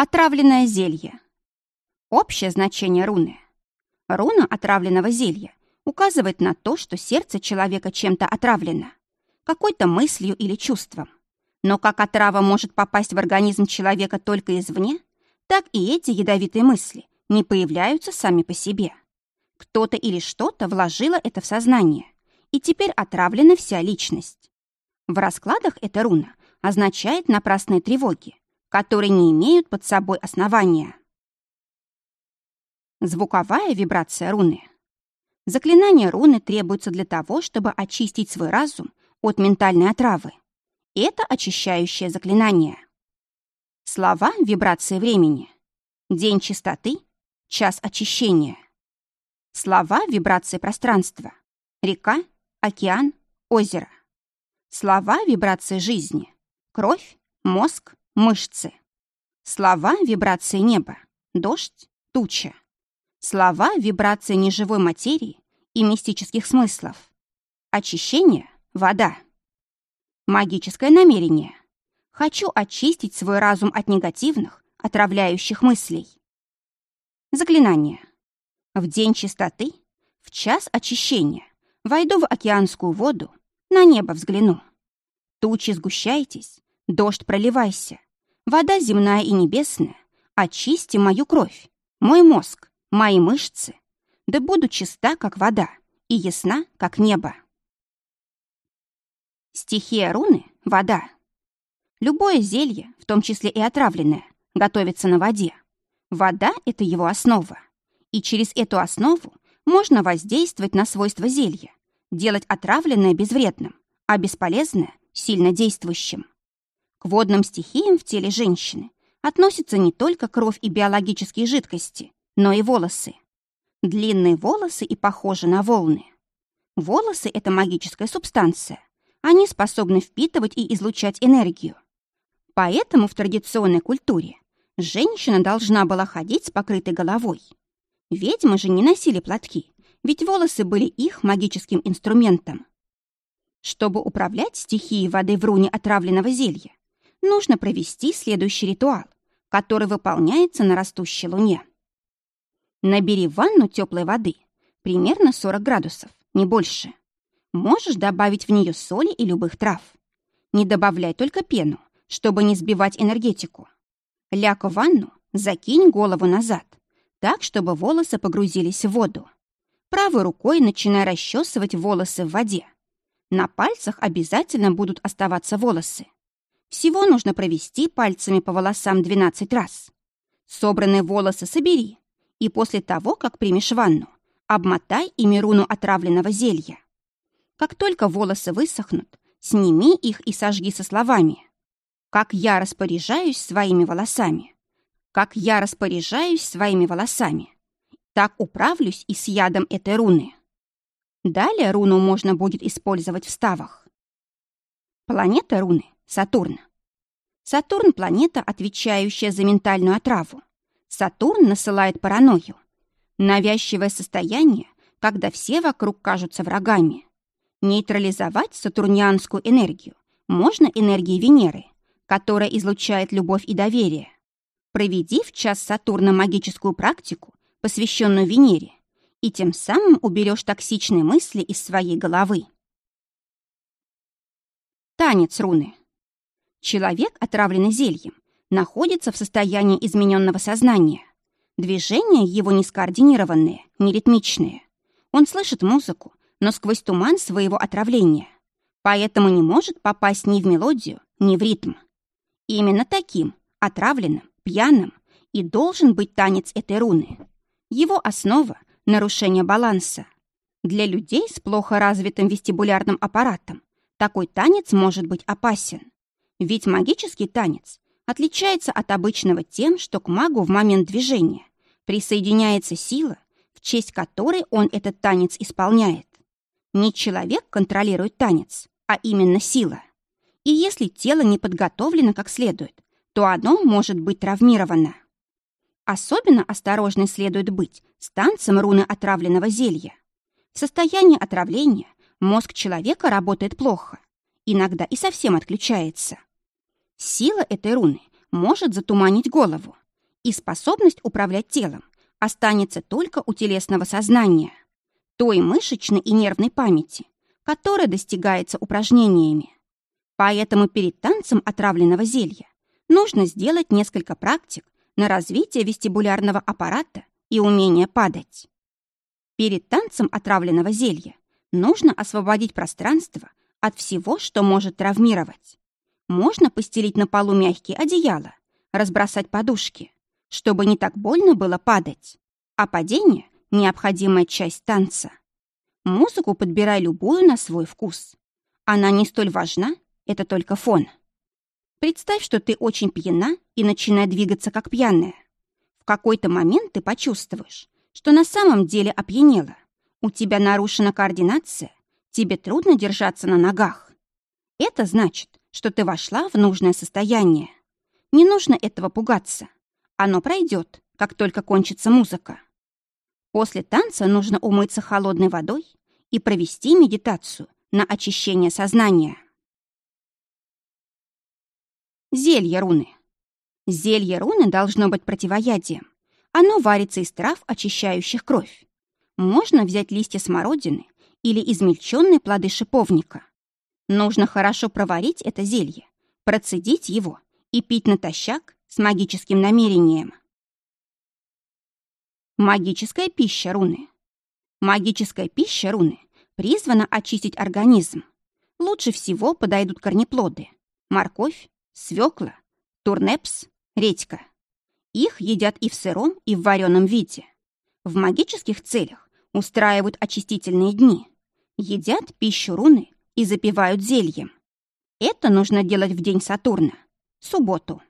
Отравленное зелье. Общее значение руны. Руна отравленного зелья указывает на то, что сердце человека чем-то отравлено, какой-то мыслью или чувством. Но как отрава может попасть в организм человека только извне, так и эти ядовитые мысли не появляются сами по себе. Кто-то или что-то вложило это в сознание, и теперь отравлена вся личность. В раскладах эта руна означает напрасные тревоги, которые не имеют под собой основания. Звуковая вибрация руны. Заклинание руны требуется для того, чтобы очистить свой разум от ментальной отравы. Это очищающее заклинание. Слова вибрации времени. День чистоты, час очищения. Слова вибрации пространства. Река, океан, озеро. Слова вибрации жизни. Кровь, мозг, мышцы. Слова вибрации неба. Дождь, туча. Слова вибрации неживой материи и мистических смыслов. Очищение — вода. Магическое намерение. Хочу очистить свой разум от негативных, отравляющих мыслей. Заклинание. В день чистоты, в час очищения, войду в океанскую воду, на небо взгляну. Тучи сгущайтесь, дождь проливайся, вода земная и небесная, очисти мою кровь, мой мозг, мои мышцы, да буду чиста, как вода, и ясна, как небо. Стихия руны — вода. Любое зелье, в том числе и отравленное, готовится на воде. Вода — это его основа. И через эту основу можно воздействовать на свойства зелья, делать отравленное безвредным, а бесполезное — сильно действующим. К водным стихиям в теле женщины относятся не только кровь и биологические жидкости, но и волосы. Длинные волосы и похожи на волны. Волосы — это магическая субстанция. Они способны впитывать и излучать энергию. Поэтому в традиционной культуре женщина должна была ходить с покрытой головой. Ведьмы же не носили платки, ведь волосы были их магическим инструментом. Чтобы управлять стихией воды в руне отравленного зелья, нужно провести следующий ритуал, который выполняется на растущей луне. Набери ванну теплой воды, примерно 40 градусов, не больше. Можешь добавить в нее соли и любых трав. Не добавляй только пену, чтобы не сбивать энергетику. Ляг в ванну, закинь голову назад, так, чтобы волосы погрузились в воду. Правой рукой начинай расчесывать волосы в воде. На пальцах обязательно будут оставаться волосы. Всего нужно провести пальцами по волосам 12 раз. Собранные волосы собери, и после того, как примешь ванну, обмотай ими руну отравленного зелья. Как только волосы высохнут, сними их и сожги со словами «Как я распоряжаюсь своими волосами! Как я распоряжаюсь своими волосами!» Так управлюсь и с ядом этой руны. Далее руну можно будет использовать в ставах. Планета руны — Сатурн. Сатурн — планета, отвечающая за ментальную отраву. Сатурн насылает паранойю. Навязчивое состояние, когда все вокруг кажутся врагами. Нейтрализовать сатурнианскую энергию можно энергией Венеры, которая излучает любовь и доверие. Проведи в час Сатурна магическую практику посвященную Венере, и тем самым уберешь токсичные мысли из своей головы. Танец руны. Человек, отравленный зельем, находится в состоянии измененного сознания. Движения его не скоординированные, не ритмичные. Он слышит музыку, но сквозь туман своего отравления. Поэтому не может попасть ни в мелодию, ни в ритм. Именно таким, отравленным, пьяным, и должен быть танец этой руны. Его основа — нарушение баланса. Для людей с плохо развитым вестибулярным аппаратом такой танец может быть опасен. Ведь магический танец отличается от обычного тем, что к магу в момент движения присоединяется сила, в честь которой он этот танец исполняет. Не человек контролирует танец, а именно сила. И если тело не подготовлено как следует, то оно может быть травмировано. Особенно осторожно следует быть с танцем руны отравленного зелья. В состоянии отравления мозг человека работает плохо, иногда и совсем отключается. Сила этой руны может затуманить голову, и способность управлять телом останется только у телесного сознания, той мышечной и нервной памяти, которая достигается упражнениями. Поэтому перед танцем отравленного зелья нужно сделать несколько практик на развитие вестибулярного аппарата и умение падать. Перед танцем отравленного зелья нужно освободить пространство от всего, что может травмировать. Можно постелить на полу мягкие одеяла, разбросать подушки, чтобы не так больно было падать. А падение — необходимая часть танца. Музыку подбирай любую на свой вкус. Она не столь важна, это только фон. Представь, что ты очень пьяна и начинай двигаться как пьяная. В какой-то момент ты почувствуешь, что на самом деле опьянела. У тебя нарушена координация, тебе трудно держаться на ногах. Это значит, что ты вошла в нужное состояние. Не нужно этого пугаться. Оно пройдет, как только кончится музыка. После танца нужно умыться холодной водой и провести медитацию на очищение сознания. Зелье руны. Зелье руны должно быть противоядием. Оно варится из трав, очищающих кровь. Можно взять листья смородины или измельченные плоды шиповника. Нужно хорошо проварить это зелье, процедить его и пить натощак с магическим намерением. Магическая пища руны. Магическая пища руны призвана очистить организм. Лучше всего подойдут корнеплоды. Морковь, свекла, турнепс, редька. Их едят и в сыром, и в вареном виде. В магических целях устраивают очистительные дни. Едят пищу руны и запивают зельем. Это нужно делать в день Сатурна, субботу.